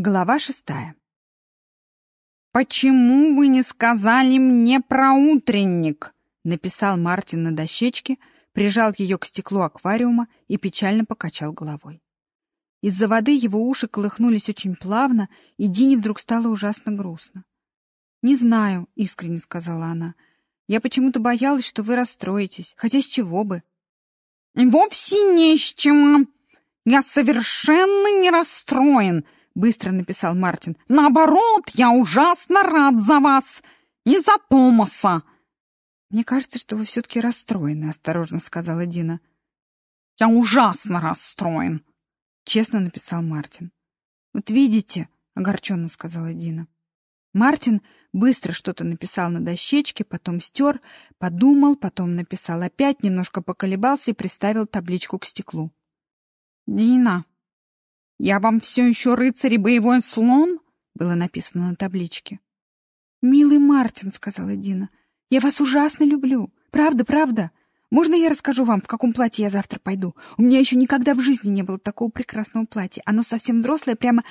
Глава шестая. «Почему вы не сказали мне про утренник?» — написал Мартин на дощечке, прижал ее к стеклу аквариума и печально покачал головой. Из-за воды его уши колыхнулись очень плавно, и Дине вдруг стало ужасно грустно. «Не знаю», — искренне сказала она. «Я почему-то боялась, что вы расстроитесь, хотя с чего бы?» «Вовсе не с чего. Я совершенно не расстроен», быстро написал Мартин. Наоборот, я ужасно рад за вас и за Томаса. Мне кажется, что вы все-таки расстроены, осторожно сказала Дина. Я ужасно расстроен, честно написал Мартин. Вот видите, огорченно сказала Дина. Мартин быстро что-то написал на дощечке, потом стер, подумал, потом написал опять, немножко поколебался и приставил табличку к стеклу. «Дина, «Я вам все еще рыцарь и боевой слон?» было написано на табличке. «Милый Мартин», — сказала Дина, — «я вас ужасно люблю. Правда, правда. Можно я расскажу вам, в каком платье я завтра пойду? У меня еще никогда в жизни не было такого прекрасного платья. Оно совсем взрослое, прямо...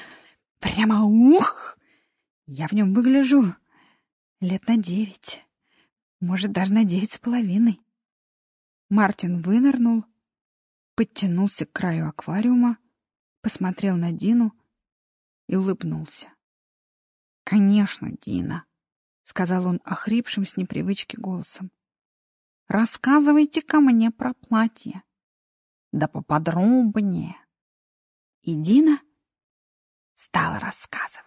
прямо ух! Я в нем выгляжу лет на девять. Может, даже на девять с половиной». Мартин вынырнул, подтянулся к краю аквариума, посмотрел на Дину и улыбнулся. «Конечно, Дина», — сказал он охрипшим с непривычки голосом. рассказывайте ко мне про платье. Да поподробнее». И Дина стала рассказывать.